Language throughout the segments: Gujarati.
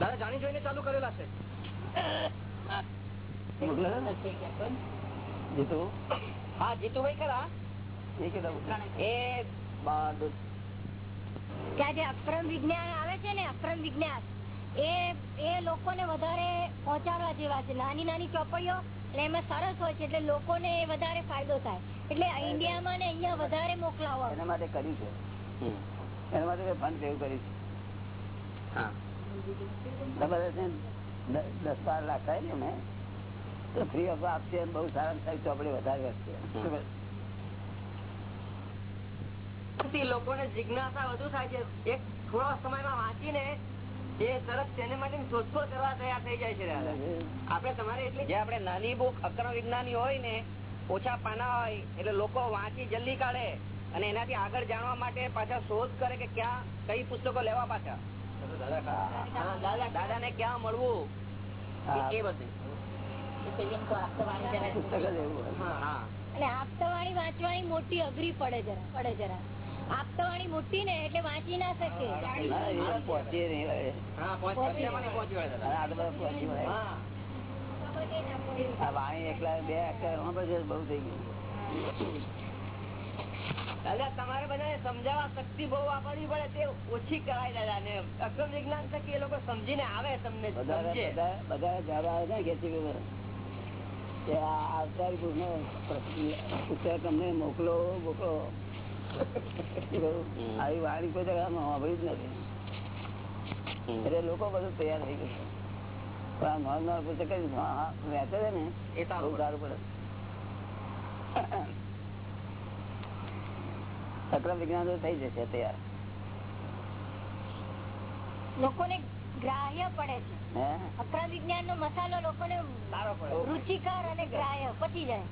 દાદા જાણી જોઈને ચાલુ કરેલા છે. જીતુ હા જીતુભાઈ ખરા. એ કેટલા એ બ- કે આ જે અક્રમ વિજ્ઞાન આવે છે ને અક્રમ વિજ્ઞાન. એ એ લોકોને વધારે પહોંચાડવા જેવા છે. નાની નાની ચોપડીઓ એટલે એમાં સરસ હોય છે એટલે લોકોને વધારે ફાયદો થાય. એટલે ઇન્ડિયામાં ને અહીંયા વધારે મોકલાવો એના માટે કર્યું છે. એના માટે ફંડ કર્યું છે. હા. તમારે દસ બાર લાખ થાય ને તો ફ્રી ઓફ આપશે બહુ સારા સારી ચોપડી વધારે વધશે. લોકોને જિજ્ઞાસા વધુ થાય છે. એક થોડા સમયમાં વાંચીને એ તરત તેને માટે શોધખોળ કરવા તૈયાર થઈ જાય છે આપણે તમારે એટલી જે આપણે નાની બુક અક્રમ વિજ્ઞાની હોય ને ઓછા પાના હોય એટલે લોકો વાંચી જલ્દી કાઢે અને એનાથી આગળ જાણવા માટે પાછા શોધ કરે કે ક્યાં કઈ પુસ્તકો લેવા પાછા. દાદા ને ક્યાં મળવું એ બધું આપતાવાણી વાંચવાની મોટી અઘરી પડે જરા પડે જરા. આપતાવાણી મોટી ને એટલે વાંચી ના શકે. વાણી એકલા બે અક્ષર બહુ થઈ ગયું. તમારે બધાને સમજાવવા શક્તિ બહુ વાપરવી પડે તે ઓછી કરાય દાદા ને અક્રમ વિજ્ઞાન થકી એ લોકો સમજીને આવે તમને બધા જવાબ આવે ને કે આવતારી પુસ્તક મોકલો મોકલો. આવી વાણી કોઈ જગ્યામાં સાંભળી જ નથી. એટલે લોકો બધું તૈયાર થઈ ગયું. પણ આ નોન પુસ્તક વેચે છે ને એ સારું સારું પડે. અક્રમ વિજ્ઞાન તો થઈ જશે તૈયાર. લોકોને ગ્રાહ્ય પડે છે. અક્રમ વિજ્ઞાન નો મસાલો લોકોને સારો પડે. રુચિકર અને ગ્રાહ્ય પચી જાય.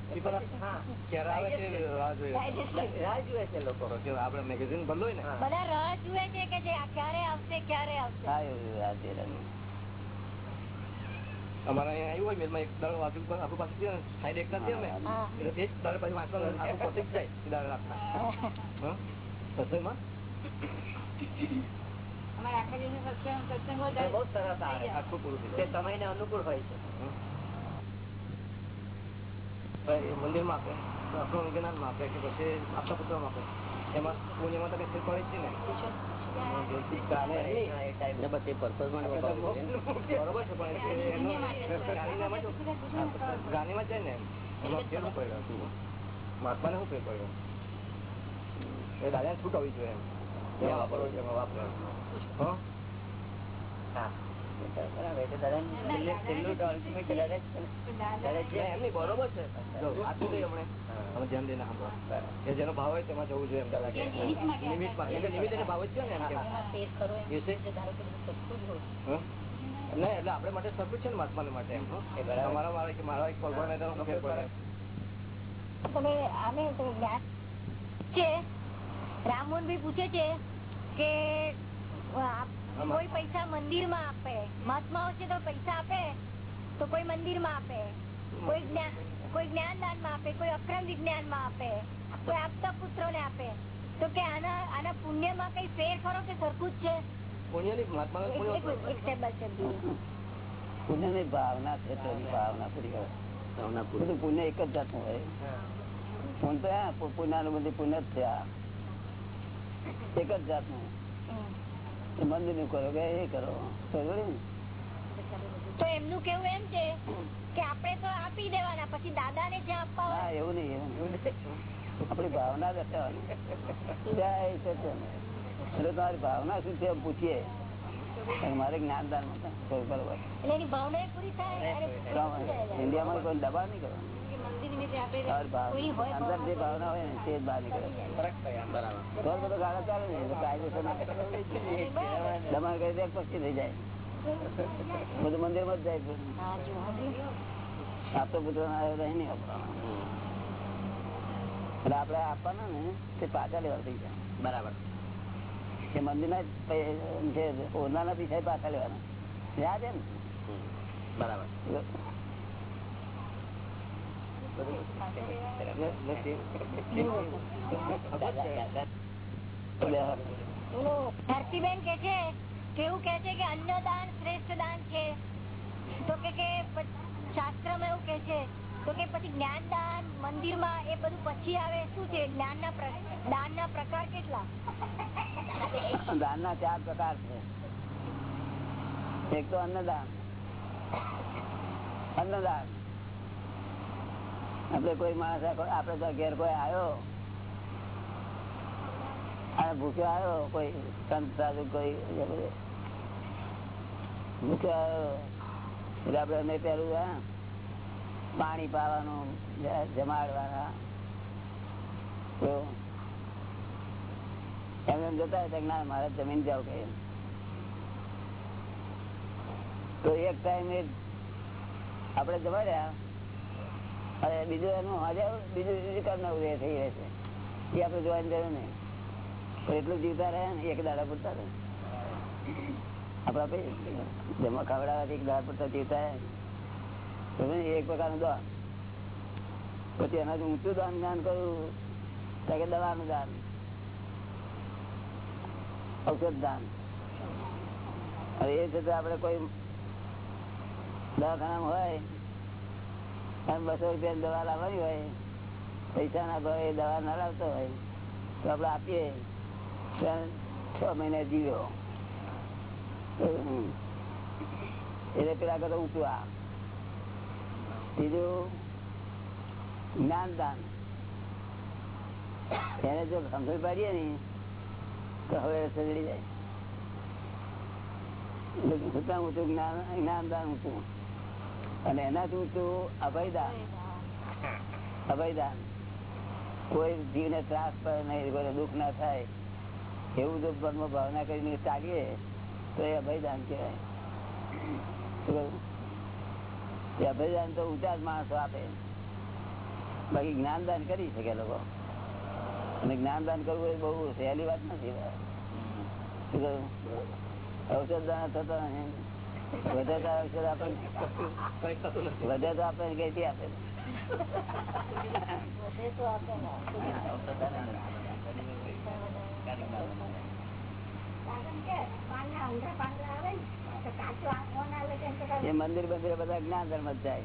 મેગેઝિન બધા રાહ જુએ છે કે જે ક્યારે આવશે ક્યારે આવશે. અમારે અહીંયા આવ્યું હોય મેલમાં એક દાડો વાંચું પણ આપણું પાસે છે ને, સાઈડ એક નથી અમે. એટલે એક દાડો પછી વાંચવાનું આપણું પોતે જ જાય દાડો રાતના સત્સંગમાં મંદિર બહુ સરસ આખું પૂરું થઈ તે જાય સમયને અનુકૂળ હોય છે. ભાઈ, એ મંદિરમાં આપે તો આપણું વિજ્ઞાનમાં આપે કે પછી આપતા પુત્રમાં આપે એમાં પુણ્યમાં તો કઈ ફેર છે ને. ને વપરાય છે. ને એમાં ફેર શું ફેર પડ્યો એ દાદાને છૂટ આવવી જોઈએ એમ વાપરવો છે વાપરો જેનો ભાવ હોય તેમાં જવું જોઈએ ભાવ જ છે ને એટલે આપડે માટે સરખું છે ને મહાત્મા માટે. તમારા વાળા કે મારા એક ભગવાન તમે જ્ઞાન છે પૂછે છે કે કોઈ પૈસા મંદિરમાં આપે. મહાત્માઓ છે તો પૈસા આપે તો કોઈ મંદિરમાં આપે. કોઈ જ્ઞાન કોઈ જ્ઞાનદાનમાં આપે કોઈ અક્રમ વિજ્ઞાનમાં આપે. કોઈ આપતા પુત્રો ને આપે. તો કે આના આના પુણ્યમાં કઈ ફેર ખરો કે સરખું જ છે? પુણ્યની મહાત્માને એક- પુણ્ય. પુણ્યની ભાવના છે ભાવના પૂરી કરે. પુણ્ય એક જ જાતનું હોય. પુણ્ય પુ- બધું પુણ્ય જ છે એક જ જાતનું. એ કરો કે એ કરો. તો એમનું કેવું એમ છે કે આપણે તો આપી દેવાના પછી દાદા ને જ્યાં આપવા એવું નહીં એવું આપડી ભાવના સચિન એટલે તમારી ભાવના શું છે એમ પૂછીએ? મારે જ્ઞાનદાન. ઇન્ડિયામાં કોઈ દબાવ નહીં કરવાનું. તમારી ભાવ કોઈ હોય અંદર જે ભાવના હોય ને તે જ બહાર નીકળે. તો જ બધો ગાળો ચાલે ને એટલે કાયદેસર દબાણ કરી દે પછી થઈ જાય. બધું મંદિરમાં જ જાય હા, જો, હા. આપતો પુત્ર ના આવ્યો નહીં આપવાનો એટલે આપડે આપવાના ને તે પાછા લેવા થઈ જાય. બરાબર. કે મંદિર ના જે ઓરડાના પૈસા પાછા લેવાના. યાદ છે બરાબર. ધરતીબેન કે છે કેવું કે છે કે અન્નદાન શ્રેષ્ઠ દાન છે. તો કે કે શાસ્ત્રમાં એવું કે છે તો કે પછી જ્ઞાન દાન મંદિરમાં એ બધું પછી આવે શું છે? જ્ઞાન ના દાન ના પ્રકાર કેટલા? દાન ના ચાર પ્રકાર છે. એક તો અન્નદાન. અન્નદાન. આપડે કોઈ માણસ આપડે તો ઘેર કોઈ આવ્યો અને ભૂખ્યો આવ્યો કોઈ સંત સાધુ કોઈ ભૂખ્યો આવ્યો એટલે આપડે એને પેલું હે, પાણી પાવાનું જમાડવાના. એમ એમ જતા હતા ના, મારે જમીન જાવ કે તો એક ટાઈમે આપડે જમાડ્યા. અને બીજું એનું હજાર બીજું બીજું કરનારું એ થઈ રહે છે. એ આપડે જોવાની જરૂર નહીં. એટલું જીવતા રહે ને, એક દાડા પૂરતા રહે. આપડા જમા ખવડાવવાથી એક દાડા પૂરતા જીવતા રહે. એક પ્રકારનું દાન. પછી એનાથી ઊંચું દાન જ્ઞાન કર્યું તો કે દવાનું દાન. ઔષધ દાન. એ છતાં આપડે કોઈ દવાખાનામાં હોય બસો રૂપિયા દવા લાવવાની હોય, પૈસા ના ભાવે દવા ના લાવતો હોય, તો આપડે આપીએ. છ મહિને જીવ્યો. એટલે પેલા કરતા ઊંચું આ બીજું જ્ઞાનદાન. એને જો સમજ પાડીએ ને, તો હવે સગડી જાય. ઊંચું, જ્ઞાન, જ્ઞાનદાન ઊંચું. અને એનાથી ઊંચું અભયદાન. અભયદાન. કોઈ જીવને ત્રાસ પડે નહીં, કોઈ દુઃખ ના થાય. એવું જો મનમાં ભાવના કરીને ચાલીએ, તો એ અભયદાન કહેવાય. અભયદાન તો ઊંચા જ માણસો આપે. બાકી જ્ઞાનદાન કરી શકે લોકો. અને જ્ઞાનદાન કરવું એ બહુ સહેલી વાત નથી ઔષધ દાન થતા વધે તો ઔષધ આપે. કઈ વધે તો આપે ને. આપે એ મંદિર બંદિર બધા જ્ઞાન ધર્મ જ જાય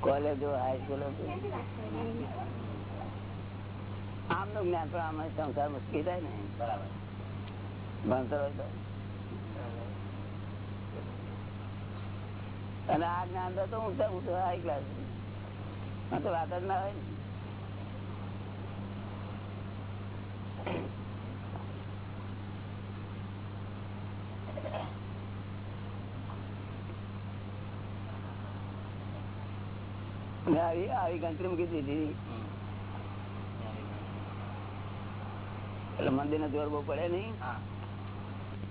કોલેજો હાઈસ્કૂલો આમ નું જ્ઞાન પણ આમાં સંસાર મુશ્કેલ થાય ને બરાબર ભણતર હોય તો અને આ જ્ઞાન તો ઊંચા ઊંચું હાઈ ક્લાસ આ તો વાત જ ના હોય ને. આવી આવી ગણતરી મૂકી દીધી એટલે મંદિર ને જોર બહુ પડે નહીં.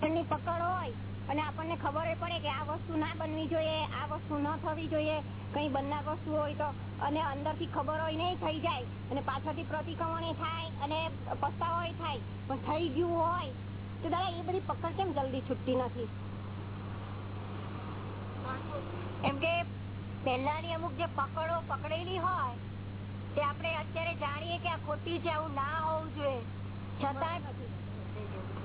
ની પકડ હોય. અને આપણને ખબર પડે કે આ વસ્તુ ના બનવી જોઈએ આ વસ્તુ ન થવી જોઈએ કઈ બનનાર વસ્તુ હોય તો. અને અંદરથી ખબર હોય નહીં થઈ જાય. અને પાછળથી પ્રતિક્રમણ થાય અને પસ્તાવો થાય. પણ થઈ ગયું હોય તો દાદા એ બધી પકડ કેમ જલ્દી છૂટતી નથી? એમ કે પહેલાની અમુક જે પકડો પકડેલી હોય તે આપણે અત્યારે જાણીએ કે આ ખોટી છે આવું ના હોવું જોઈએ. છતાંય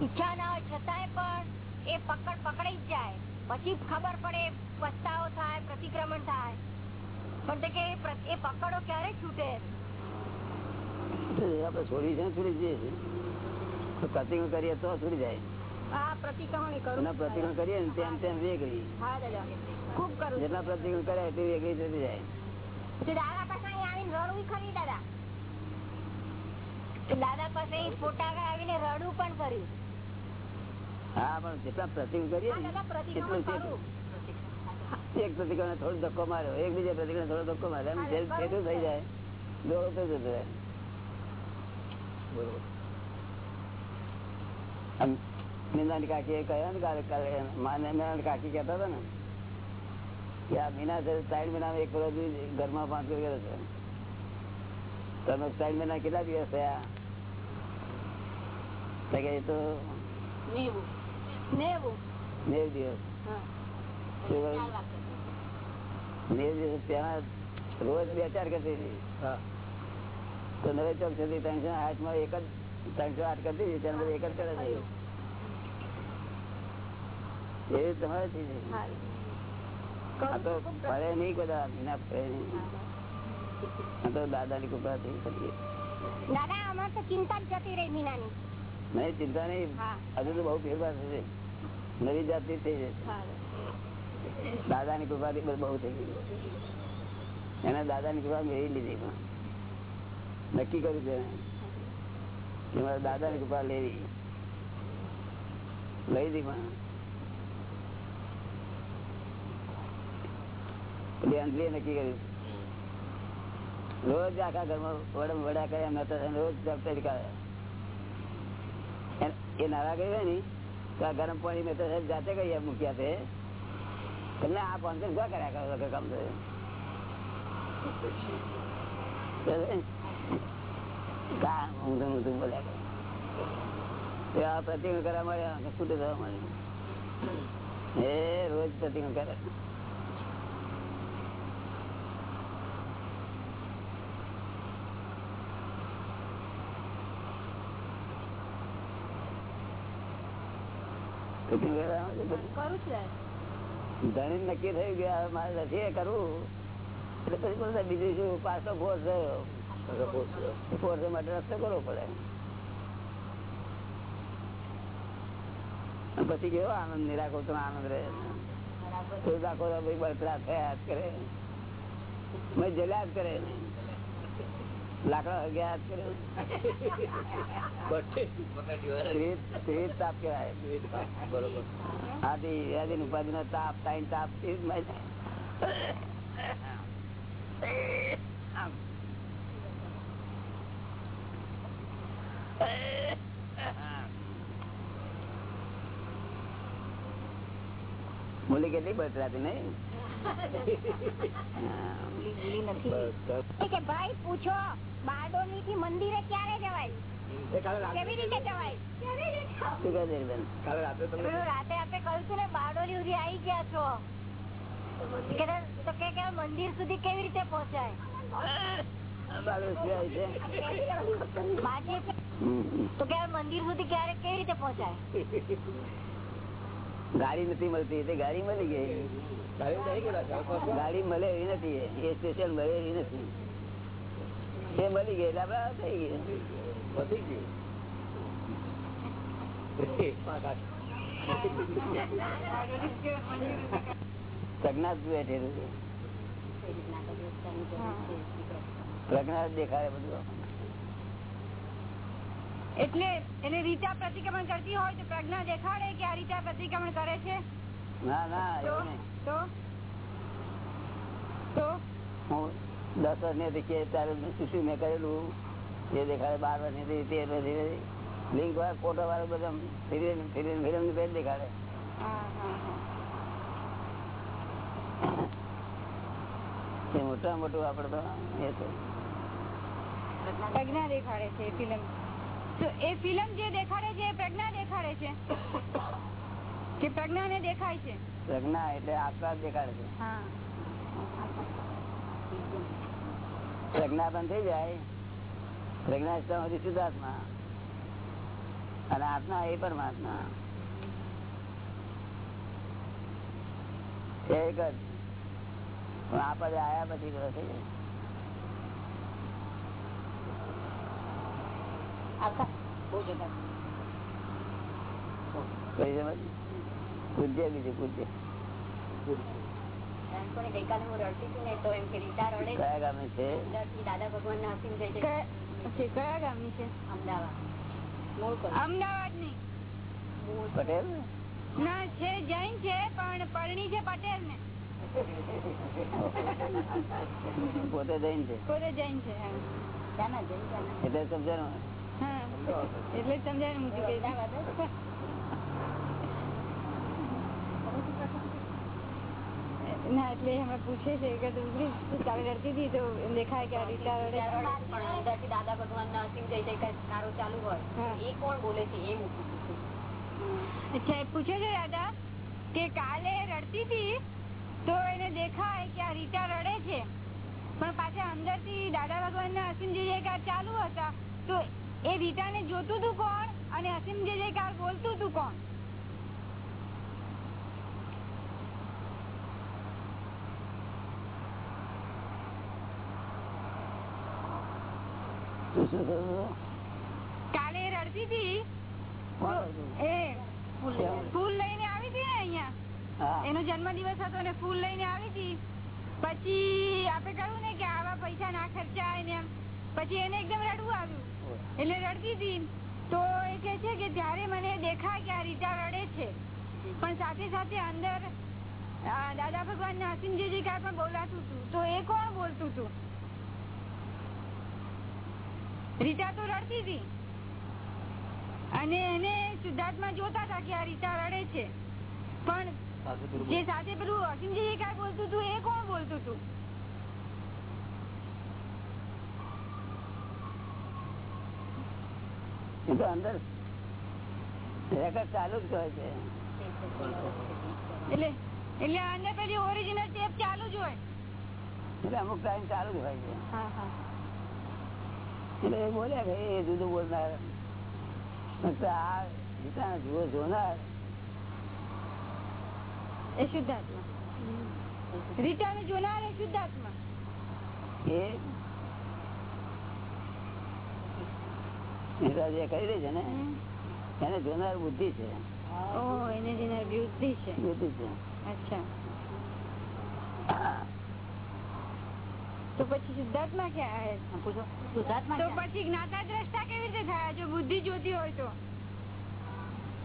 ઈચ્છા ના હોય છતાંય પણ એ પકડ પકડાઈ જાય. પછી ખબર પડે પસ્તાવો થાય પ્રતિક્રમણ થાય. પણ કે એ પકડો ક્યારે છૂટે? આપડે છોડી છે છોડી જઈએ પ્રતિક્રમણ કરીએ તો છોડી જાય. પ્રતિક્રમણ કરીએ ને તેમ તેમ વેગળી. હા દાદા. કરું જેટલા પ્રતિક્રમણ કરે એટલી વેગળી થતી જાય. દાદા પાસે આવીને રડવું ખરી દાદા? દાદા પાસે ફોટા આવીને રડવું પણ કર્યું હા પણ જેટલા પ્રતિક્રમણ કરીએ હા ને દાદા એટલું છે. એક પ્રતિક્રમણ થોડો ધક્કો માર્યો એક બીજા પ્રતિક્રમણ થોડો ધક્કો માર્યો. એમ જેમ ભેગું થઈ જાય. દોડો તો જતો રહે. મીનાની કાકી કહ્યું ને મીનાની કાકી કહેતા હતા ને કે આ મીના છે ત્રણ મહિના એક રોજ ઘરમાં પાંચ કર્યો છે. તમે ત્રણ મહિના કેટલા દિવસ થયા? તો નેવું? દિવસ? નેવ દિવસ ત્યાં રોજ બે ચાર કરતી હતી. તો નવે ચોક સુધી ત્રણસો આઠમાં એક જ ત્રણસો આઠ કરતી હતી પછી એક જ કરે છે. એવી તમારે. તો ફરે નહીં બધા વિના ફરે નહીં. આ તો દાદાની કૃપાથી કરીએ દાદા અમારે તો ચિંતા જ જતી રહી મીનાની. નહીં ચિંતા નહીં. હજુ તો બહુ ફેરફાર થશે. નવી જાતિ થઈ જશે. દાદાની કૃપા થી બહુ થઈ ગયું. એને દાદાની કૃપા મેળવી લીધી પણ. નક્કી કર્યું છે કે મારે દાદાની કૃપા લેવી. લઈ દી પણ. અંજલીએ નક્કી કર્યું. રોજ આખા ઘરમાં વડમ વડા કરે એમ નતા રોજ દફતર કર્યા એ- એ નારા ગઈ હોય ને ગરમ પાણી મેં તો જાતે કઈ મૂક્યા છે. એટલે આ પાંચસો શું કર્યા કરો કામ કા. તે આ પ્રતિક્રમણ કરવા મળ્યા એ રોજ પ્રતિક્રમ કરે પ્રતિક્રમણ કરવા મળે બધું. કરું છું ધણી નક્કી થયું કે મારે નથી કરવું. એટલે પછી બોલતા બીજું શું? પાછો ફોર્સ થયો. ફોર્સ માટે રસ્તો કરવો પડે. પછી કેવો આનંદ? નિરાકો તો આનંદ રહે. થોડું રાખો બળતરા થયા જ કરે. મેં જલ્યા જ કરે. લાકડા ત્રીસ તાપ બરોબર. આદિ ઉપાધિ નો તાપ તાઈન તાપ મૂલી કેટલી બચરાતી નહીં? કે ભાઈ પૂછો બારડોલી થી મંદિરે ક્યારે જવાય? કેવી રીતે જવાય? રાતે આપણે કહ્યું છું ને બારડોલી સુધી આવી ગયા છો. કે તો- મંદિર સુધી કેવી રીતે પહોંચાય. તો કે મંદિર સુધી ક્યારે કેવી રીતે પહોંચાય? ગાડી નથી મળતી એટલે ગાડી મળી ગઈ. ગાડી મળે એવી નથી એ સ્ટેશન મળે એવી નથી. એ મળી ગઈ એટલે આપડે થઈ ગયું પાંચ આઠ. પ્રજ્ઞા જ બેઠેલું છે? દેખાડે બધું. એટલે એને રીતા પ્રતિક્રમણ કરતી હોય તો પ્રજ્ઞા દેખાડે કે આ રીતા પ્રતિક્રમણ કરે છે? ના ના તો તો? તો? દસ હતી કે ત્યારે શું મેં કરેલું. એ દેખાડે બાર વર્ષ લિંક વાળા ફોટો વાળા બધા ફિરી ફિરી ફિલ્મની પેજ દેખાડે મોટા મોટું આપડે તો એ છે પ્રજ્ઞા દેખાડે છે ફિલ્મ તો એ ફિલ્મ જે દેખાડે છે એ પ્રજ્ઞા દેખાડે છે? કે પ્રજ્ઞા ને દેખાય છે? પ્રજ્ઞા એટલે આત્મા દેખાડે છે. પ્રજ્ઞા બંધ થઈ જાય. પ્રજ્ઞા શુદ્ધાત્મા. અને આત્મા એ પરમાત્મા. એક જ. આપણે આયા પછી થઈ જાય. આખા. બહુ જગા. પૂજ્ય બીજું પૂજ્ય ગઈકાલે હું રડતી હતી ને તો એમ કે રીતા રડે કયા ગામે છે? દાદા ભગવાન ના અસીમ જય કયા ગામની છે? અમદાવાદ. મૂળ અમદાવાદની. પટેલ? ના છે જૈન છે પણ પરણી છે પટેલ ને. પોતે જૈન છે? પોતે જૈન છે એટલે સમજાયું હા એટલે સમજાય ને મૂકી ના એટલે અમે પૂછે છે કે તમે રડતી હતી તો દેખાય કે દાદા ભગવાન ના સિંહ જઈ જઈ કારો ચાલુ હોય. એ કોણ બોલે છે? એ અચ્છા એ પૂછે છે દાદા કે કાલે રડતી હતી તો એને દેખાય કે આ રીટા રડે છે. પણ પાછા અંદરથી દાદા ભગવાન ના અસીમ જે ચાલુ હતા તો એ રીટાને જોતું તું કોણ? અને અસીમ જે જયકાર બોલતું તું કોણ? કાલે રડતી હતી એ ફૂલ લઈને આવી હતી ને અહીંયા? એનો જન્મ દિવસ હતો ને ફૂલ લઈને આવી હતી. પછી આપણે કહ્યું ને કે આવા પૈસા ના ખર્ચાય ને એમ. પછી એને એકદમ રડવું આવ્યું. એટલે રડતી હતી તો એ કે છે કે ત્યારે મને દેખાય કે આ રીતા રડે છે પણ સાથે સાથે અંદર દાદા ભગવાન ના અસીમ જે જે પણ બોલાતું હતું તો એ કોણ બોલતું હતું? રીતા તો રડતી હતી અને એને શુદ્ધાત્મા જોતા હતા કે આ રીતા રડે છે. પણ જે સાથે પેલું અસીમજી જે બોલતું હતું એ કોણ બોલતું હતું એ તો અંદર રેકર્ડ ચાલુ જ હોય છે. એટલે એટલે અંદર પેલી ઓરિજિનલ ટેપ ચાલુ જ હોય. એટલે અમુક ટાઈમ ચાલુ જ હોય છે. હા હા. એટલે એ બોલ્યા કે એ જુદું બોલનાર. આ ગીતાને જુઓ જોનાર. એ શુદ્ધાત્મા. રીટાને જોનાર એ શુદ્ધાત્મા. એ જે કરી રહી છે ને એને જોનાર બુદ્ધિ છે. એને જેનાર બુદ્ધિ છે. બુદ્ધિ છે. અચ્છા. તો પછી શુદ્ધાત્મા ક્યાં આવે? શુદ્ધાત્મા તો પછી જ્ઞાતા દ્રષ્ટા કેવી રીતે થાય? જો બુદ્ધિ જોતી હોય તો.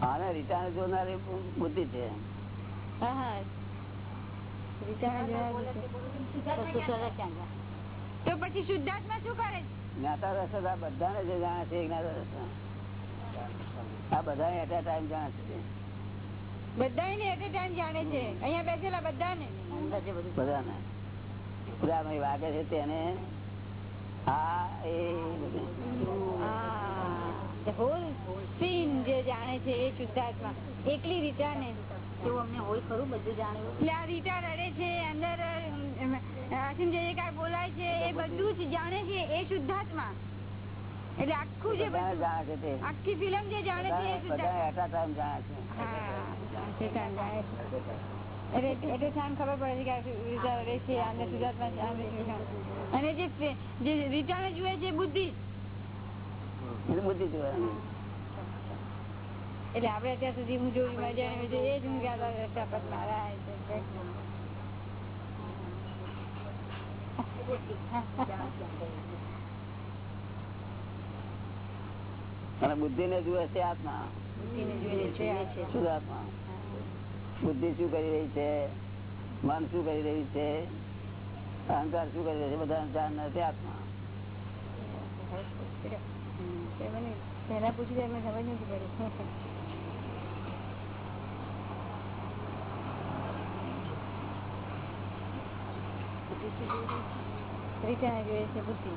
આને રીટાને જોનાર બુદ્ધિ છે. હા હા. રીટાને જોનાર બુદ્ધિ. તો પછી શુદ્ધાત્મા શું કરે છે? જ્ઞાતા રસ આ બધાને જે જાણે છે જ્ઞાતા રસ આ બધા એટ ટાઈમ જાણે છે. બધાને એટ ટાઈમ જાણે છે. અહીંયા બેસેલા બધાને. બધાને. પુરામાં વાગે છે તેને આ એ. હોલ સીન જે જાણે છે એ શુદ્ધાત્મા. એકલી રીટાને એવું અમને હોય ખરું બધું જાણ્યું. એટલે આ રીટા રડે છે અંદર અમ, અસીમ જે કાંઈ બોલાય છે એ બધું જ જાણે છે એ શુદ્ધાત્મા. એટલે આખું જે બધાને બધું જાણે છે તે. આખી ફિલ્મ જે જાણે છે એ બધા શુદ્ધાત્મા. એટ a ટાઈમ જાણે છે. હા શુદ્ધાત્મા જાણે છે. એટલે એટલે સાન ખબર પડે છે રીટા રડે છે અંદર શુદ્ધાત્મા છે, અંદર શુદ્ધાત્મા. અને જે ફે- જે રીટાને જુએ છે બુદ્ધિ. એટલે બુદ્ધિ જોવાની. એટલે આપડે અત્યાર સુધી હું જોયું મજા એ જ હું ગયા રસ્તા પર મારા અને બુદ્ધિ ને જુએ છે આત્મા. શુદ્ધાત્મા બુદ્ધિ શું કરી રહી છે? મન શું કરી રહ્યું છે? અહંકાર શું કરી રહ્યો છે? બધા જાણ નથી આત્મા. પેલા તે મને પહેલા પૂછી દે ખબર નથી પડી જોઈએ છે બુદ્ધિ.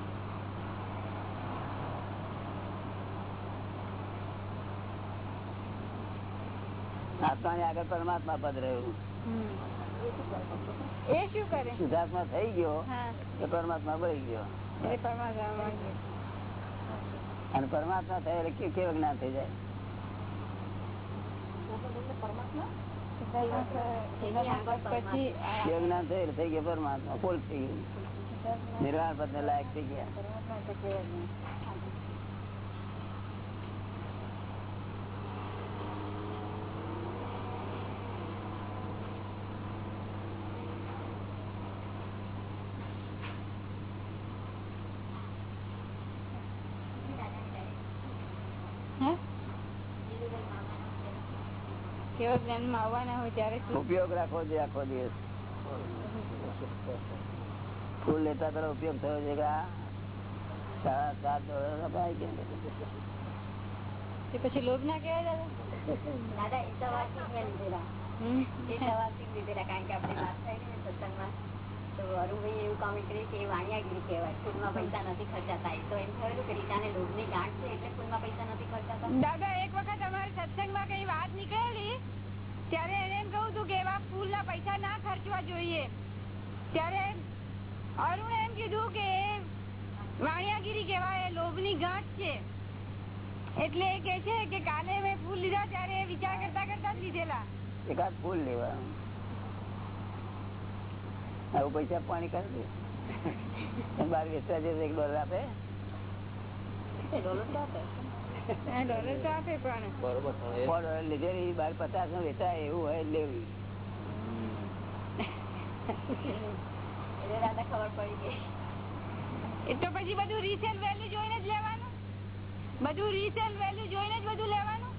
આત્મા આગળ પરમાત્મા પદ રહ્યું એ શું કરે? શુદ્ધાત્મા થઈ ગયો એ પરમાત્મા બળી ગયો. એ પરમાત્મા અને પરમાત્મા થાય એટલે કેવું જ્ઞાન થઈ જાય? પછી કેવું જ્ઞાન થઈ ગયા પરમાત્મા ફૂલ થઈ ગયું નિર્વાણ પદ ને લાયક થઈ ગયા આવવાના હોય ત્યારે ઉપયોગ રાખવો જોઈએ આખો દિવસ. ફૂલ લેતા તારો ઉપયોગ થયો છે કે સાડા સાત અપાય કે પછી લોભ ના કહેવાય દાદા? દાદા એ સવારથી મેં લીધેલા એ સવારથી લીધેલા કારણ કે આપણે વાત થઈ ને સત્સંગમાં. તો અરુણભાઈ એવું કોમેન્ટ કરી કે એ વાણિયાગીરી કહેવાય. ફૂલમાં પૈસા નથી ખર્ચાતા. તો એમ થયેલું કે રીટાને લોભની ગાંઠ છે એટલે ફૂલમાં પૈસા નથી ખર્ચાતા. દાદા એક વખત અમારે સત્સંગમાં કઈ વાત નીકળેલી ત્યારે એને એમ કહું હતું કે એવા ફૂલના પૈસા ના ખર્ચવા જોઈએ. ત્યારે અરુણ એમ કીધું કે વાણિયાગીરી કેવાય લોભની ગાંઠ છે. એટલે એ કે છે કે કાલે મેં ફૂલ લીધા ત્યારે વિચાર કરતા કરતા જ લીધેલા. એકાદ ફૂલ લેવા. આવું પૈસા પાણી કરી દે. બાર વેચવા જશે એક ડોલર આપે. ડોલર આપે. પણ. બરોબર પણ એ સો ડોલર લીધેલી બાર પચાસનું વેચાય એવું હોય લેવી એ તો પછી બધું રીસેલ વેલ્યુ જોઈને જ લેવાનું? બધું રીસેલ વેલ્યુ જોઈને જ બધું લેવાનું?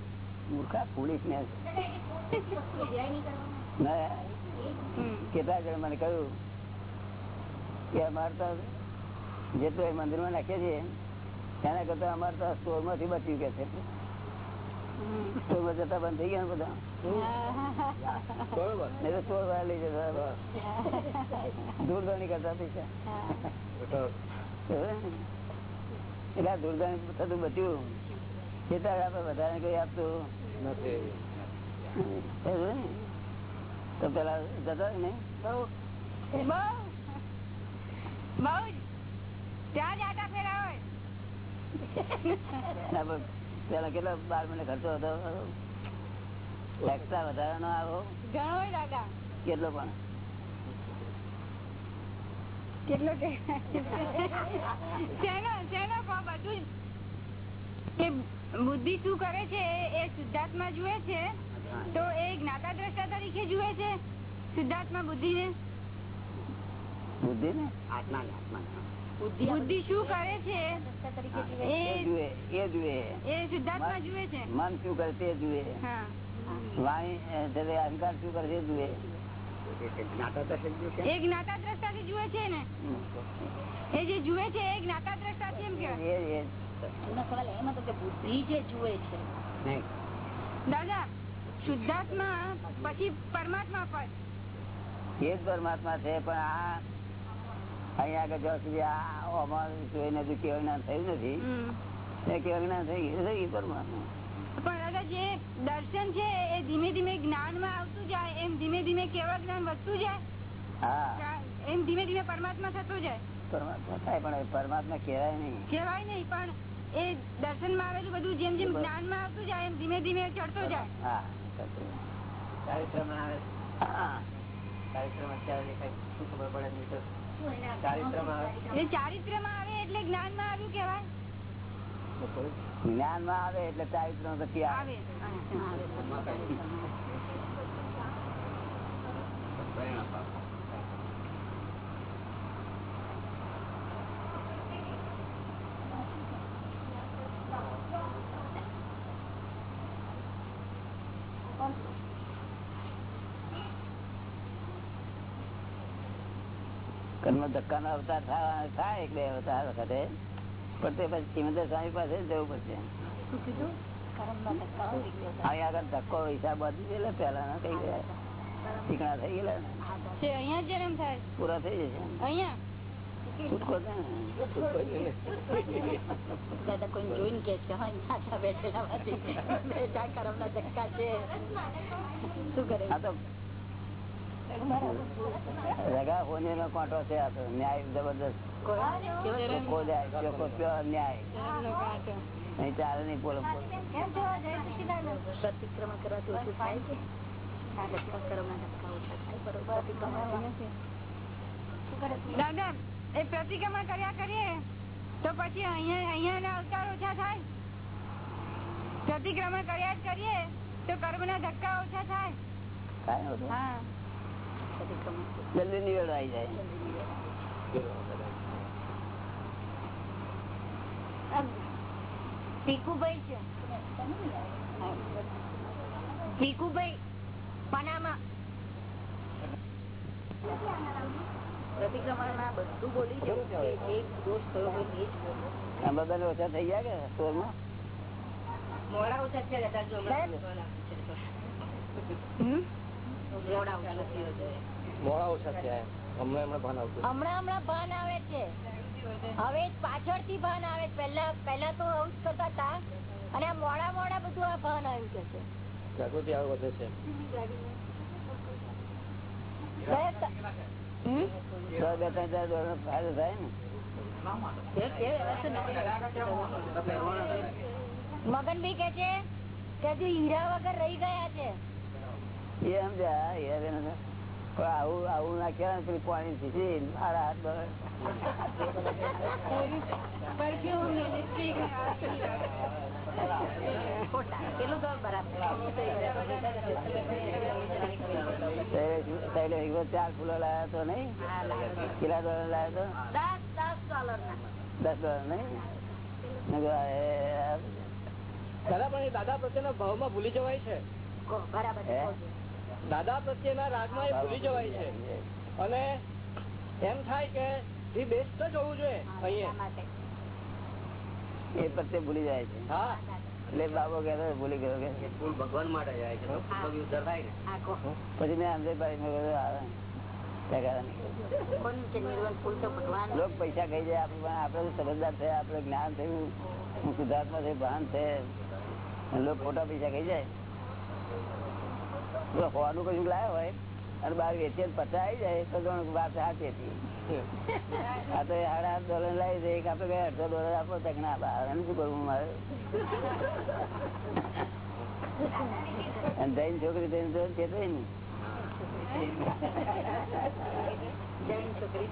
મૂર્ખા પોલીસ ને. કેટલા જણ મને કહ્યું કે અમારે તો જેટલું એ મંદિરમાં નાખીએ છીએ એના કરતા અમારે તો સ્ટોરમાંથી બચ્યું કે છે. સ્ટોરમાં જતા બંધ થઈ ગયા બધા. નહીં તો સ્ટોર વાળા લઈ જતા. દૂરધણી કરતા પૈસા. એટલે એટલે આ દૂરધણી થતું બચ્યું કેટલા આપડે વધારે કોઈ આપતું નથી. તો પેલા જતા ને? બહુ. બહુ. જ. ત્યાં જ આટા ફેરા હોય પેલા કેટલો બાર મહિને ખર્ચો હતો? એક્સ્ટ્રા વધારાનો આવો. ઘણો કેટલો પણ. કેટલો કે? શેનો શેનો બધું કે બુદ્ધિ શું કરે છે એ શુદ્ધાત્મા જુએ છે તો એ જ્ઞાતા દ્રષ્ટા તરીકે જુએ છે શુદ્ધાત્મા બુદ્ધિ ને બુદ્ધિ ને બુદ્ધિ શું કરે છે? એ એ જુએ. એ શુદ્ધાત્મા જુએ છે? મન શું કરે તે જુએ. વાણી અહંકાર શું કરે તે જુએ. એ જ્ઞાતા દ્રષ્ટા થી જુએ છે ને? એ જે જુએ છે એ જ્ઞાતા દ્રષ્ટા છે એમ કેવાય એ એ નહીં. દાદા શુદ્ધાત્મા પછી પરમાત્મા પદ એ જ પરમાત્મા છે પણ આ અહીંયા આગળ જ્યાં સુધી અમારું જોઈને હજુ કેવું જ્ઞાન થયું નથી કેવું જ્ઞાન થઈ ગયું થઈ ગયું પરમાત્મા પણ દાદા જે દર્શન છે એ ધીમે ધીમે જ્ઞાનમાં આવતું જાય એમ ધીમે ધીમે કેવળ જ્ઞાન વધતું જાય? હા. એમ ધીમે ધીમે પરમાત્મા થતું જાય? પરમાત્મા થાય પણ એ પરમાત્મા કહેવાય નહીં. કેવાય નહીં પણ એ દર્શનમાં આવેલું બધું જેમ જેમ જ્ઞાનમાં આવતું જાય એમ ધીમે ધીમે ચડતો જાય. હા ખબર પડે ચારિત્રમાં આવે એટલે જ્ઞાનમાં આવ્યું કેવાય જ્ઞાનમાં આવે એટલે ચારિત્ર નો ગતિ આવે આવે કર્મ ધક્કા નો અવતાર થાય એક બે અવતાર વખતે. પણ તે પછી સિમંદર સ્વામી પાસે જવું પડશે. અહીંયા આગળ ધક્કો હિસાબ બધી ગયેલા પેલા કઈ ગયા. ઠીકણા થઈ ગયેલા. છે અહીંયા જ પૂરા થઈ જશે. અહીંયા? છૂટકો દાદા કોઈ જોઈને કે છે હા બેઠેલા ધક્કા છે. શું કરે? રગા હોને નો કાંટો છે આ તો ન્યાય જબરદસ્ત. ચોખ્ખો જાય ચોખ્ખો પ્યોર ન્યાય. નહીં ચાલે નહીં બોલો બોલો. કરવાથી ઓછું થાય છે. આ ધક્કા કરમના ધક્કા ઓછા થાય બરોબર. પ્રતિક્રમણ દાદા એ પ્રતિક્રમણ કર્યા કરીએ તો પછી અહીંયા અહીંયાના અવતાર ઓછા થાય? પ્રતિક્રમણ કર્યા જ કરીએ તો કર્મ ના ધક્કા ઓછા થાય? કાંઈ હા. જલ્દી નિવેડો આવી જાય ભીખુભાઈ છે ભીખુભાઈ પનામા પ્રતિક્રમણમાં બધું બોલી જવું એક દોષ થયો એ જ બોલો. આ બધાને ઓછા થઈ ગયા કે. હમ? મોડા ઓછા છે. મોડા ઓછા થયા હમણાં હમણાં ભાન આવતું હમણાં હમણાં ભાન આવે છે. હવે પાછળથી ભાન આવે છે. પહેલા પહેલા તો આવું જ કરતા હતા. અને આ મોડા મોડા બધું આ ભાન આવ્યું કે છે જાગૃતિ આવે વધે છે. બે ત્રણ ચાર ફાયદો થાય ને. મગનભાઈ કે છે કે હજુ હીરા વગર રહી ગયા છે. એ સમજ્યા યાર આવું આવું ના કહેવાય પેલી પાણી થી મારા હાથ બગડે. ચાર ફૂલો લાયા તો નહીં? કેટલા ડોલર લાયા તો? દસ ડોલર ના નહીં દાદા પણ એ દાદા પ્રત્યેના ભાવમાં ભૂલી જવાય છે. બરાબર? દાદા પ્રત્યેના રાગમાં એ ભૂલી જવાય છે. અને એમ થાય કે એ બેસ્ટ જ હોવું જોઈએ અહીંયા. એ પ્રત્યે ભૂલી જાય છે. હા. એટલે બાબો કહેતો ભૂલી ગયો કે ફૂલ ભગવાન માટે જાય છે. તો ફૂલનો બી ઉદ્ધાર થાય ને. હા કહો પછી મેં ભગવાન લોક પૈસા ખાઈ જાય આપણે તો સમજદાર થયા આપણે જ્ઞાન થયું હું શુદ્ધાત્મા છે ભાન છે લોક ખોટા પૈસા ખાઈ જાય. હોવાનું કશું લાવ્યો હોય અને બાર વેચે પચાવી જાય, તો વાત સાચી આ તો સાડા આઠ ડોલર લાવી દે, એક આપડે કઈ અડધો ડોલર આપો તક ના બહાર શું કરવું મારે? અને જઈને છોકરી થઈને તો છે તો જૈન છોકરી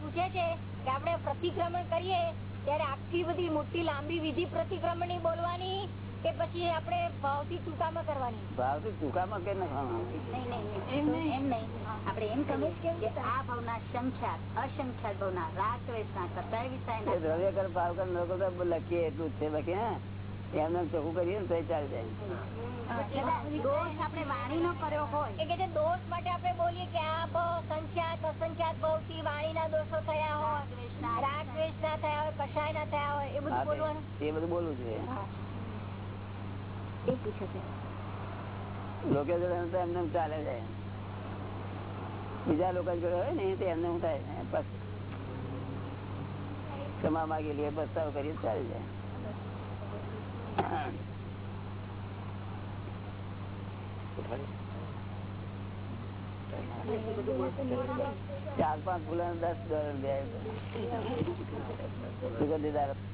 પૂછે છે કે આપણે પ્રતિક્રમણ કરીએ ત્યારે આટલી બધી મોટી લાંબી વિધિ પ્રતિક્રમણ બોલવાની કે પછી આપણે ભાવથી ટૂંકામાં કરવાની? ભાવ ટૂંકામાં ચૂકામાં કે નાખવાનું નહીં નહીં એમ નહીં? આપણે એમ કહીએ કે આ ભાવના સંખ્યાત અસંખ્યાત ભાવના રાગ દ્વેષના કસાય વિષય દ્રવ્ય કર ભાવ કર લોકો લખીએ એટલું જ છે બાકી ને એમને એમ ચોખ્ખું કરીએ ને તો ચાલી જાય. દોષ આપણે વાણી નો કર્યો હોય. એ કે જે દોષ માટે આપણે બોલીએ કે આ ભાવ સંખ્યાત અસંખ્યાત ભાવથી વાણી ના દોષો થયા હોય રાગ દ્વેષ ના થયા હોય કસાય ના થયા હોય એ બધું હા, બોલવાનું? તે બધું બોલવું જોઈએ. એ પૂછે છે. લોકો જોડે તો એમને એમ ચાલે જાય બીજા લોકો જોડે હોય ને તો એમને હું થાય બસ. ક્ષમા માગી લઈએ પસ્તાવ કરીએ તો ચાલી જાય. ચાર પાંચ ફૂલા દસ ડોલર બે. સુગંધીદાર પેલી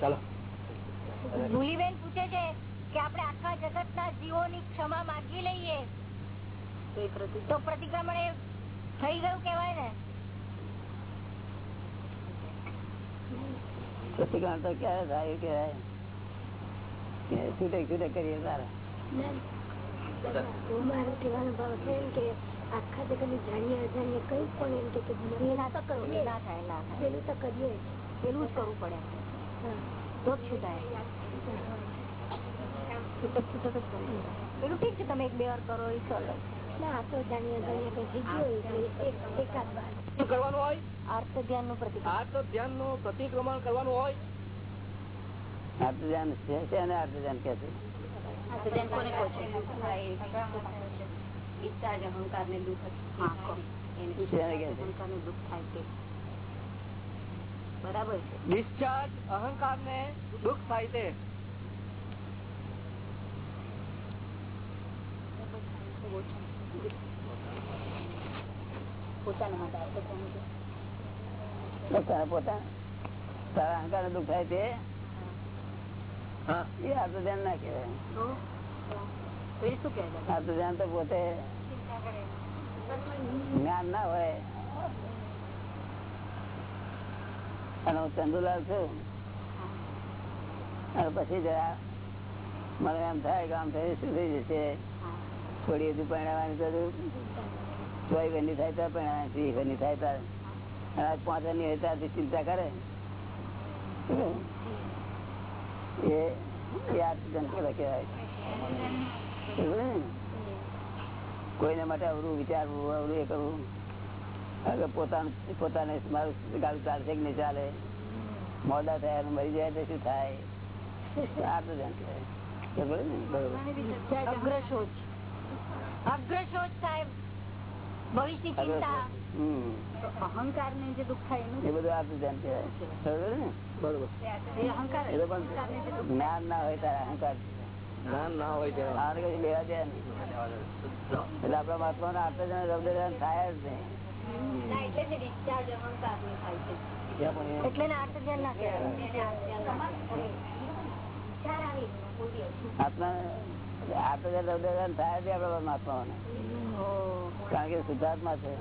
ચાલો. ભૂલીબેન પૂછે છે કે આપણે આખા જગત ના જીવો ની ક્ષમા માગી લઈએ. તો પ્રતિક્રમણ એ થઈ ગયું કેવાય ને? પ્રતિક્રમણ તો ક્યારે થાય કેવાય કહેવાય. કે છૂટે છૂટે કરીએ તારે. મારો કહેવાનો ભાવ છે એમ કે આખા જગતની જાણીએ અજાણીએ કઈ પણ એમ કે ના તો કરવું ના થાય ના થાય. પેલું તો કરીએ. પેલું જ કરવું પડે. તો જ છૂટાય. છૂટક છૂટક જ પેલું ઠીક છે તમે એક બે વાર કરો એ ચાલો. ના તો જાણીએ અજાણીએ કઈ થઈ ગયું હોય એટલે એક- એકાદ વાર. કરવાનું હોય? અર્થ ધ્યાનનું પ્રતિક્રમણ. આ ધ્યાનનું પ્રતિક્રમણ કરવાનું હોય? આર્તજાન છે છે અને આર્તજાન કે છે. અર્થ ધ્યાન કોને કહો છો? અહંકાર ને દુઃખ. એને અહંકાર ને થાય બરાબર ડિસ્ચાર્જ અહંકાર ને દુઃખ થાય પોતાના માટે ધ્યાન છે. પોતાને પોતાને તારા અહંકાર ને દુઃખ થાય એ કહેવાય. તો? તો એ આર્તજાન તો પોતે. જ્ઞાન ના હોય. અને હું ચંદુલાલ છું. અને પછી જરા મને એમ થાય કે આમ થઈ શું થઈ જશે? થોડી હજુ પરણાવવાની જરૂર. ચોઈ ઘરની થાય તો પરણાવવાની ત્રીસ ઘરની થાય તો. આજ પાંચ ઘરની હોય ત્યારથી ચિંતા કરે. એ આર્તજન કેવા કહેવાય? કોઈને માટે અવરું વિચારવું અવરું એ કરવું. કારણ કે પોતાનું પોતાને મારું ગાડું ચાલશે કે નહીં ચાલે? મોડા થયા અને મરી જાય તો શું થાય? આ તો ધ્યાન કહેવાય. ખબર ને? બરોબર. અગ્રશોચ અગ્રશોચ સાહેબ. ભવિષ્યની ચિંતા. હમ. અહંકાર ને જે દુઃખ થાય એનું. એ બધું આ તો ધ્યાન કહેવાય ખબર ને? બરોબર. એ અહંકાર એ તો પણ જ્ઞાન ના હોય તારે અહંકાર જ્ઞાન ના હોય ત્યારે. આને કશું લેવા દે નહીં. એટલે આપણા મહાત્મા ના આટલા જણા રબદરાન થાય જ નહીં. કારણ કે શુદ્ધાત્મા છે.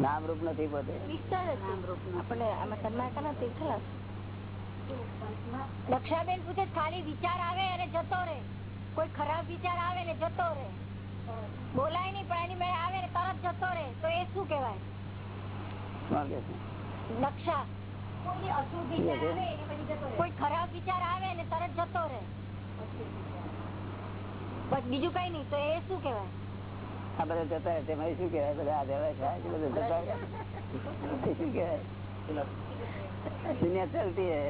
નામ રૂપ નથી પોતે. આપણે આમાં સન્માન નથી ખલાસ દક્ષાબેન પૂછે ખાલી વિચાર આવે અને જતો રે. કોઈ ખરાબ વિચાર આવે ને જતો રહે બોલાય નહીં પણ એની મેળે આવે ને તરત જતો રહે તો એ શું કેવાય? દક્ષા કોઈ ખરાબ વિચાર આવે ને તરત જતો રહે. બીજું કઈ નઈ તો એ શું કેવાય આ બધા જતા તેમાં શું બધા શું દુનિયા ચલતી હે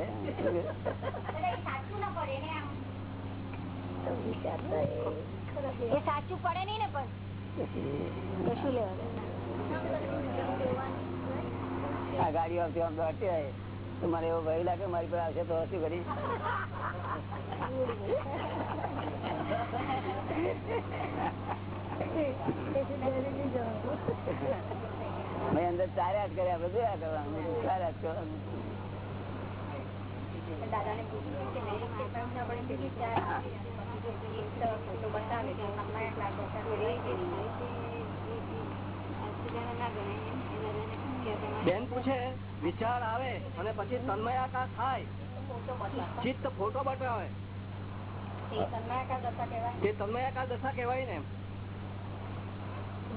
એ સાચું પડે નઈ ને પણ. તો શું લેવા આ ગાડીઓ આવતી આમ દોડતી હોય તો મને એવો ભય લાગે, મારી પર આવશે તો શું કરી મેં અંદર ચાર્યા જ કર્યા, બધું જોયા કરવાનું, ચાર્યા જ કરવાનું. બેન પૂછે વિચાર આવે અને પછી તન્મયાકાર થાય. ચિત્ત ફોટો બતાવે. તે તન્મયાકાર દશા કહેવાય ને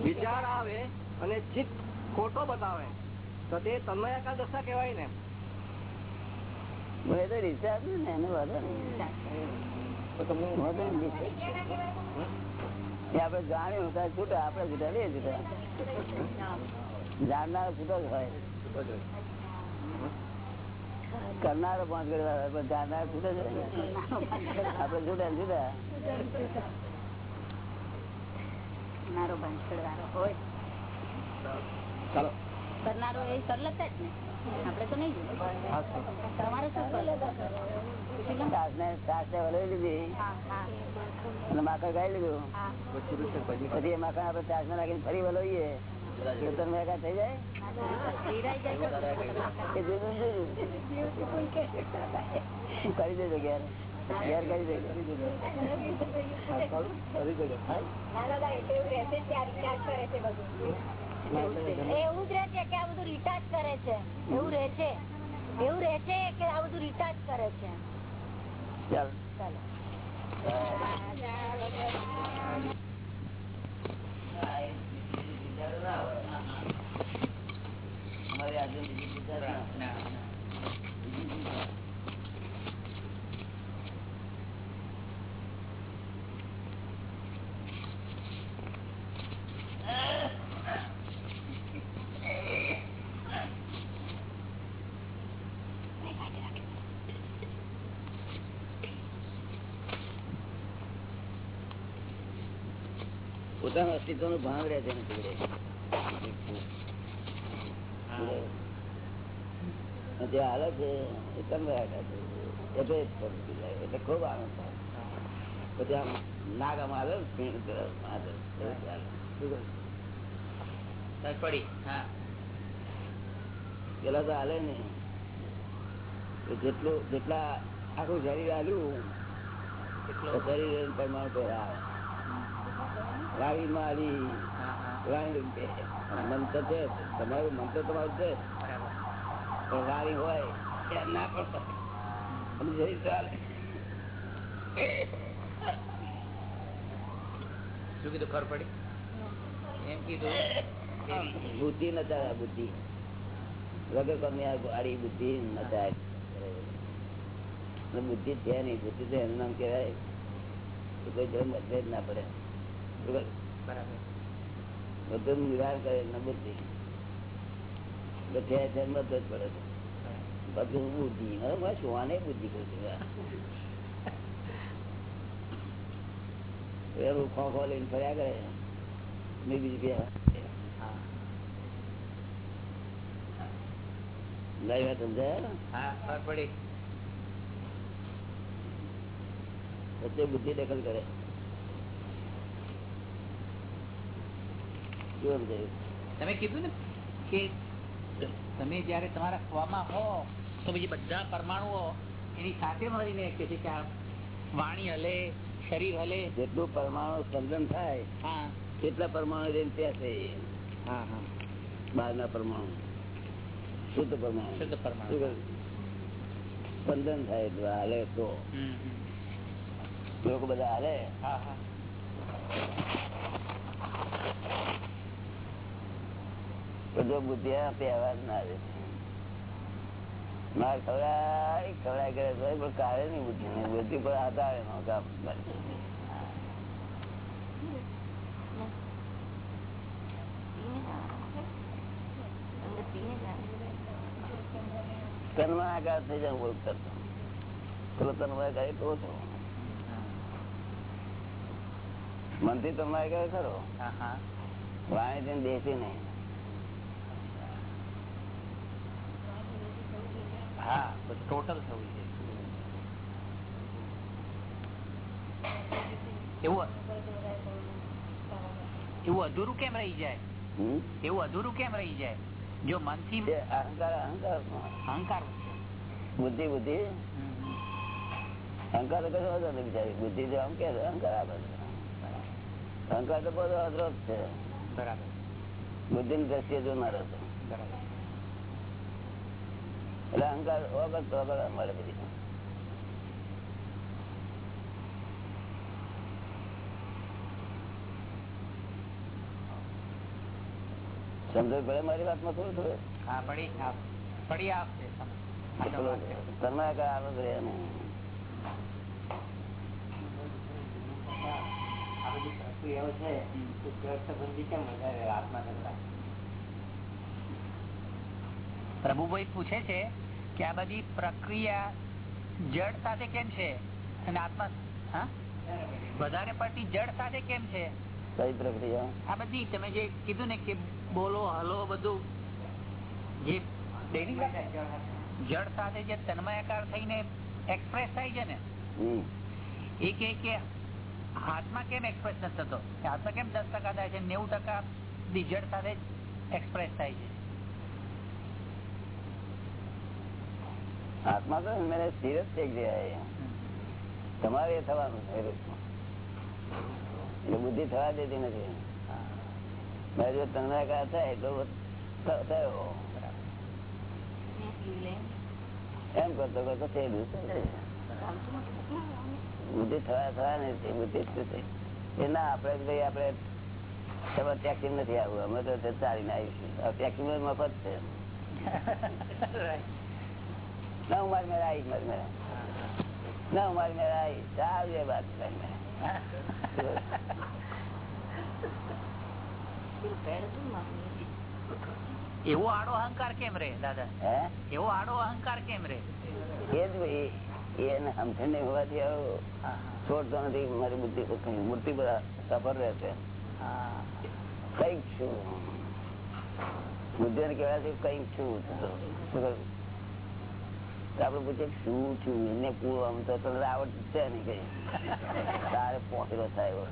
વિચાર આવે અને ચિત્ત ફોટો બતાવે. તો તે તન્મયાકાર દશા કહેવાય ને મને તો રિચાર્જ ને એને વાંધો નહીં વાંધો નહીં. એ આપડે જાણ્યું છૂટા આપડે છૂટા રે છૂટા. જાણનારો છૂટો જ હોય. કરનારો પાંચ ગણવા હોય પણ જાણનારો છૂટો જ હોય આપડે છૂટા છૂટા. કરનારો ભાંજકડ વાળો હોય. ચાલો. કરનારો એ કરલતા જ ને. આપડે તો નહીં તમારે શું લીધી. માખણ ખાઈ પછી માખણ આપડે ચાસમાં નાખીને ફરી વલોઈએ. થઈ જાય. કરી દેજો દેજો એવું જ રહે છે કે આ બધું રિચાર્જ કરે છે એવું રહે છે એવું રહે કે આ બધું રિચાર્જ કરે છે ચાલ ચાલો અમારે આજે બીજી વિચાર અસ્તિત્વનું ભાન રહે છે જે હાલે છે એ એટલે એટલે ખૂબ આનંદ થાય. પછી આમ નાગમ આવે પીણ ચાલે. પેલા તો હાલે ને. જેટલું જેટલા આખું શરીર હાલ્યું શરીર પરમાણુ પહેલા આવે વાણી મારી. મંત્ર છે. તમારું મંત્ર તમારું છે. પણ વાણી હોય ના પણ શરીર ચાલે. શું કીધું? ખબર પડી? એમ કીધું બુદ્ધિ નતા બુદ્ધિ. વગર કમી આ ગાડી બુદ્ધિ નતા બુદ્ધિ છે નહીં. બુદ્ધિ તો એનું નામ કહેવાય. કોઈ જોડે મતભેદ ના પડે. બધું નિવારણ કરે ને બુદ્ધિ એટલે ઠેર ઠેર મતભેદ પડે છે. બધું બુદ્ધિ. હવે મારે સુવાને બુદ્ધિ કરું છું. એવું ખો ખો લઈને ફર્યા કરે. મેં બીજું કે લઈ વાત સમજાય હા ખબર પડી. વચ્ચે બુદ્ધિ દખલ કરે કેવું સમજાયું તમે કીધું ને કે તમે જયારે તમારા સ્વમાં હો તો પછી બધા પરમાણુઓ એની સાથે મળીને કે છે કે વાણી હલે શરીર હલે. જેટલું પરમાણુ સ્પંદન થાય હા. કેટલા પરમાણુ રહીને ત્યાં છે. હા હા. બહારના પરમાણુ. શુદ્ધ પરમાણુ. શુદ્ધ પરમાણુ. સ્પંદન થાય એટલે હાલે તો. લોકો બધા હાલે. હા હા. જો બુદ્ધિ આપે અવાજ ના આવે. માર ખવડાય ખવડાય કરે પણ કાઢે નહીં બુદ્ધિ ને બુદ્ધિ પર આવે નો કામ તનમાં થઈ જાય બોલ કરતો. પેલો તન્મય તો છો મનથી તન્મય કરે ખરો. વાણીથી દેશી નહીં. હા ટોટલ થવું છે. એવું એવું અધૂરું કેમ રહી જાય? એવું અધૂરું કેમ રહી જાય? જો મનથી અહંકાર અહંકાર અહંકાર બુદ્ધિ બુદ્ધિ? અહંકાર તો કશો હતો બિચારી. બુદ્ધિ જો આમ કે અહંકાર આપે અહંકાર તો બધો અધરો જ છે. બરાબર. બુદ્ધિ ની દ્રષ્ટિએ જોનાર હતો બરાબર. એટલે અહંકાર વગર તો વગર મળે બધી. સમજો પડે મારી વાતમાં થોડું થોડું? હા પડી પડી આપશે પેલો તન્માયાકાર આવે આ બધી પ્રક્રિયાઓ છે આત્મા કરતા. પ્રભુભાઈ પૂછે છે કે આ બધી પ્રક્રિયા જડ સાથે કેમ છે? અને આત્મા વધારે પડતી જડ સાથે કેમ છે? કઈ પ્રક્રિયા? આ બધી તમે જે કીધું ને કે બોલો હલો બધું જે દૈનિક જડ સાથે જે તન્મયાકાર થઈને એક્સપ્રેસ થાય છે ને? એ કે કે હાથમાં કેમ એક્સપ્રેસ નથી થતો? હાથમાં કેમ દસ ટકા થાય છે? નેવું ટકા જડ સાથે એક્સપ્રેસ થાય છે. આત્મા તો મને સ્થિર જ છે તમારે થવાનું એટલે બુદ્ધિ થવા દેતી નથી. મેં જો કા થાય તો થયો. એમ કરતો કરતો. બુદ્ધિ થવા થવા નથી બુદ્ધિ એ ના આપડે ભાઈ આપડે તમારે ટેક્સી નથી આવું. અમે તે ચાલીને આવીશું. ટેક્સી મફત છે. ના ના વાત મારી મેળા. એવો આડો અહંકાર કેમ રે દાદા? એવો આડો અહંકાર કેમ રે? એ જ ભાઈ એને સમજણ નહીં હોવાથી છોડતો નથી મારી બુદ્ધિ મૂર્તિ પર સફર રહેશે કંઈક છું. બુદ્ધિ ને કહેવાથી કંઈક છું. આપડે પૂછીએ શું છું એને પૂરું આમ તો આવડતું છે નહીં કઈ. તારે પહોંચેલો થાય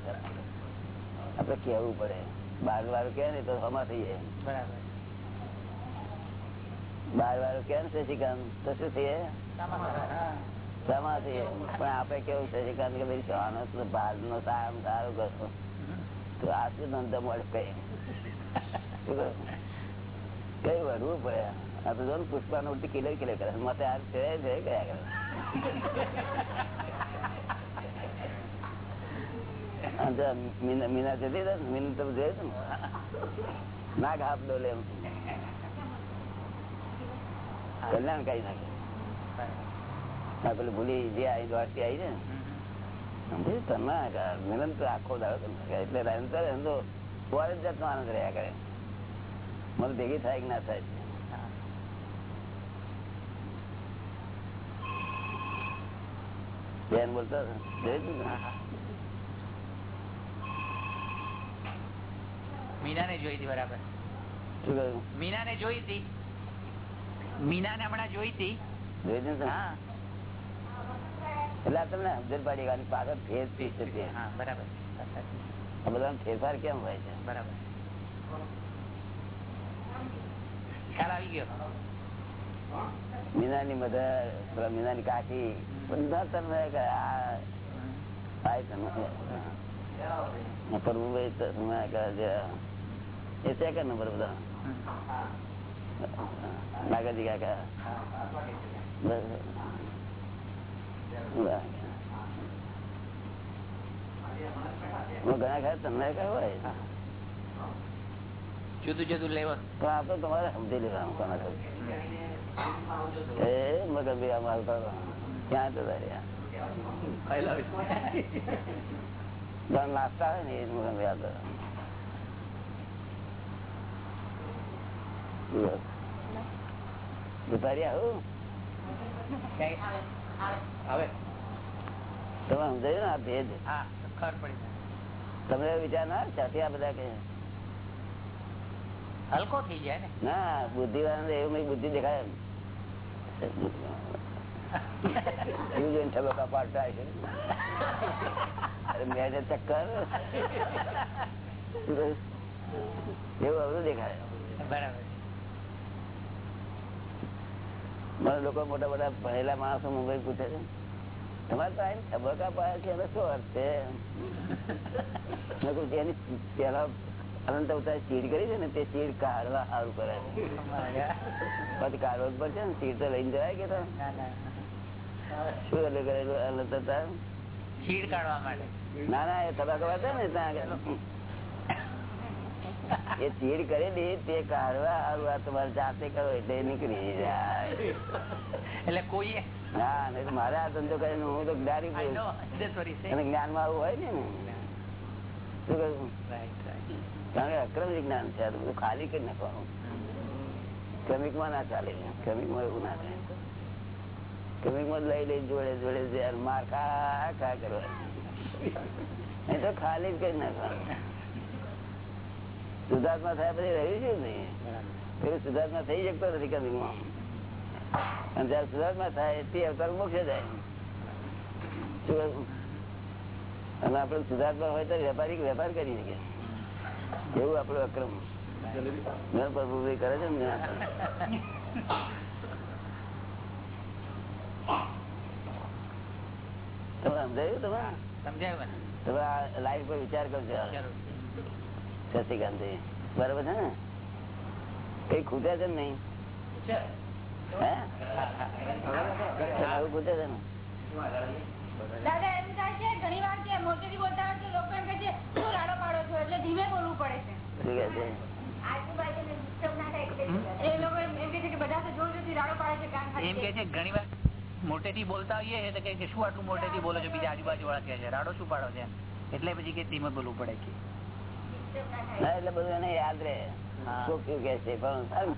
આપડે કેવું પડે. બાર વાળું કે ને તો હમા થઈ જાય. બરાબર. બાર વાર કેમ ને શશિકાંત તો શું થઈએ સમા થઈએ પણ આપડે કેવું શશિકાંત કે ભાઈ સહાનો બાર નો સારું સારું કરશો. તો આ શું ધંધો મળે? કઈ વરવું પડે? આ તો જો પુષ્પા નો ઉડતી કિલર કિલર કરે. મતે આ છે છે કરે? મીના જતી હતી મીના જોયે છે ને? હાફ ડોલે એમ. કલ્યાણ કઈ નાખે. પેલું ભૂલી જે આવી દ્વારથી આવી છે ને? તમે તન્માકાર. તો આખો દાડો એટલે એમ તો ફોરેન જાતનો આનંદ રહ્યા કરે. મને ભેગી થાય કે ના થાય? બેન બોલતા જોઈ હતી બરાબર. શું કહ્યું? મીના ને જોઈ હતી. મીના હમણાં જોઈ હતી. તું હા. એટલે તમને સમજણ પડી. પાછળ ફેર પીસ છે હા બરાબર. આ ફેરફાર કેમ હોય છે? બરાબર. મીનાની મધર મીનાની કાકી, બધા તમને જે એ સેકન્ડ નંબર બધા? નાગાજી કાકા. ઘણા ખરા તમને કઈ હોય. જુદું જુદું લેવા. પણ આ તમારે સમજી લેવાનું કોના એ મગર ભાઈ અમારું ક્યાં તો નાસ્તા હોય ને એ મગર ભાઈ આ દુપારી આવું તમે સમજાયું ને આ ભેદ? હા તમને વિચાર ના ચાથી આ બધા કે હલકો થઈ જાય ને. ના બુદ્ધિ વાળા એવું નહીં બુદ્ધિ દેખાય મને લોકો મોટા મોટા ભણેલા માણસો મુંબઈ પૂછે છે તમારે તો આઈને તબક્કા પાડે છે? શું અર્થ છે? પેલા અનંત અવતાર ચીડ કરી છે ને તે ચીડ કાઢવા સારું કરે પછી કાઢવા પડશે ને ચીડ તો લઈને જવાય કે ના ના શું એટલે કરેલું અનંત અવતાર? ચીડ કાઢવા માટે. ના ના એ તબક્કા હતા ને ત્યાં આગળ. એ ચીડ કરેલી તે કાઢવા સારું આ તમારે જાતે કરો એટલે નીકળી જાય. એટલે કોઈ હા નહીં મારે આ ધંધો કરીને હું તો જ્ઞાની જ્ઞાન. અને જ્ઞાનમાં આવું હોય ને શું કહ્યું? Right right. કારણ કે અક્રમ વિજ્ઞાન છે આ બધું ખાલી કરી નાખવાનું. ક્રમિકમાં ના ચાલે ક્રમિકમાં એવું ના થાય. ક્રમિકમાં લઈ લઈ જોડે જોડે માર કા કા કરવા એ તો ખાલી જ કરી નાખવાનું. સુધાર્થમાં થયા પછી રહ્યું છે નહીં? પેલું સુધાર્થમાં થઈ શકતો નથી ક્રમિકમાં. અને જયારે સુધાર્થમાં થાય તે અવતાર મોક્ષે જાય. અને આપણે સુધાર્થમાં હોય તો વેપારી વેપાર કરી શકીએ એવું આપડે અક્રમ. ઘર કરે છે ને તમે સમજાયું તમે સમજાયું તમે આ લાઈફ પર વિચાર કરજો શશિકાંત બરાબર છે ને? કઈ ખૂટે છે ને નહીં? હે? આવું ખૂટે છે ને? દાદા એમ થાય છે ઘણી વાર છે મોટેથી બોલતા હોય તો લોકો એમ કહે છે છો એટલે ધીમે બોલવું પડે છે. શું કહે છે આજુબાજુને disturb ના થાય એટલે એ લોકો એમ એમ કહે છે કે બધા તો જોર જોરથી રાડો પાડે છે કાન એમ ખાલી કે છે ઘણી વાર મોટેથી બોલતા હોઈએ તો કે શું આટલું મોટેથી બોલો છો? બીજા આજુબાજુ વાળા કે છે રાડો શું પાડો છે? એટલે પછી કે ધીમે બોલવું પડે છે એટલે બધું એને યાદ રહે. હા. શું કે છે પણ